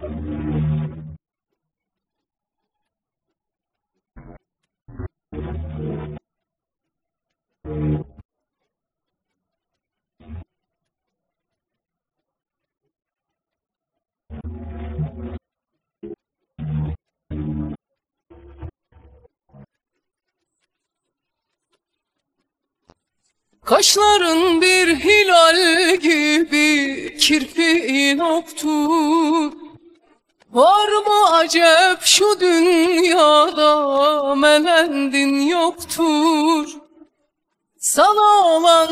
Kaşların bir hilal gibi kirpiğin oktur Var mı acep şu dünyada? Melendin yoktur. Sana olan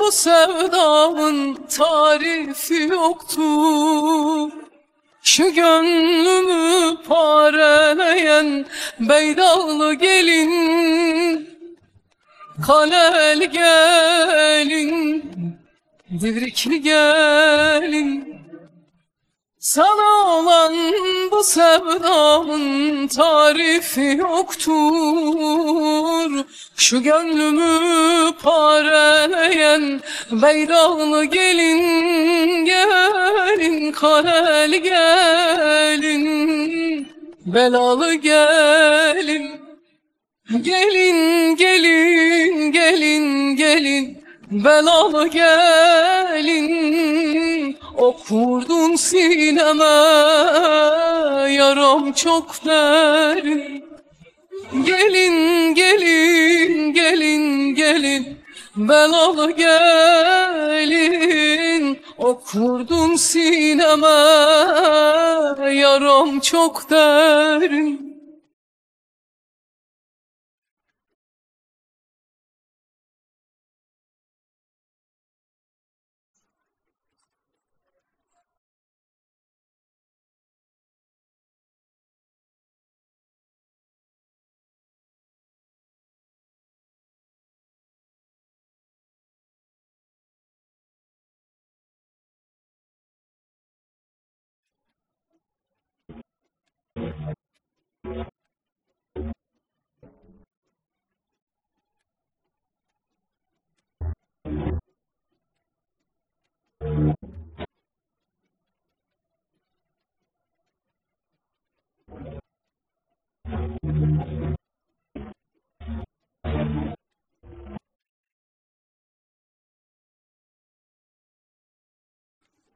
bu sevdamın tarifi yoktur. Şu gönlümü pareleyen beydallı gelin. Kalel gelin, divrikli gelin Sana olan bu sevdamın tarifi yoktur. Şu gönlümü pareleyen beydalı gelin Gelin kalel gelin, belalı gelin Gelin gelin gelin gelin. Belalı gelin Okurdun sineme yaram çok derin. Gelin gelin gelin gelin belalı gelin. Okurdun sineme yaram çok derin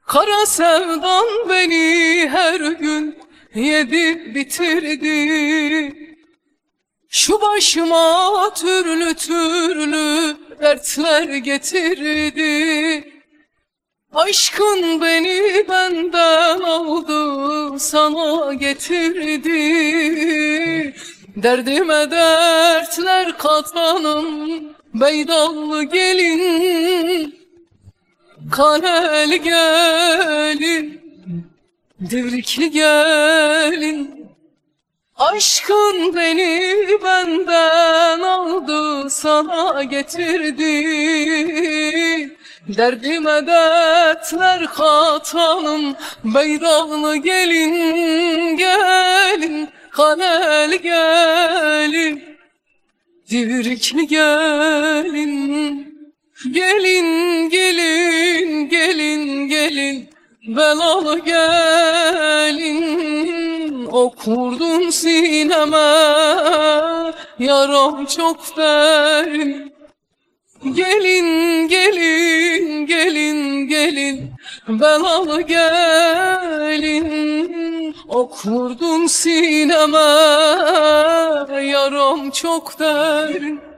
Kara sevdan beni her gün yedi bitirdi. Şu başıma türlü türlü dertler getirdi. Aşkın beni benden aldı sana getirdi. Derdime dertler katanım beydallı gelin Kaleli gelin, divrikli gelin. Aşkın beni benden aldı sana getirdi. Derdime dertler katalım Beydağlı gelin gelin. Kaleli gelin Divrikli gelin Gelin gelin gelin gelin. Belalı gelin. Okurdun sineme. Yaram çok derin. Gelin gelin gelin gelin. Belalı gelin. Okurdun sineme. Yaram çok derin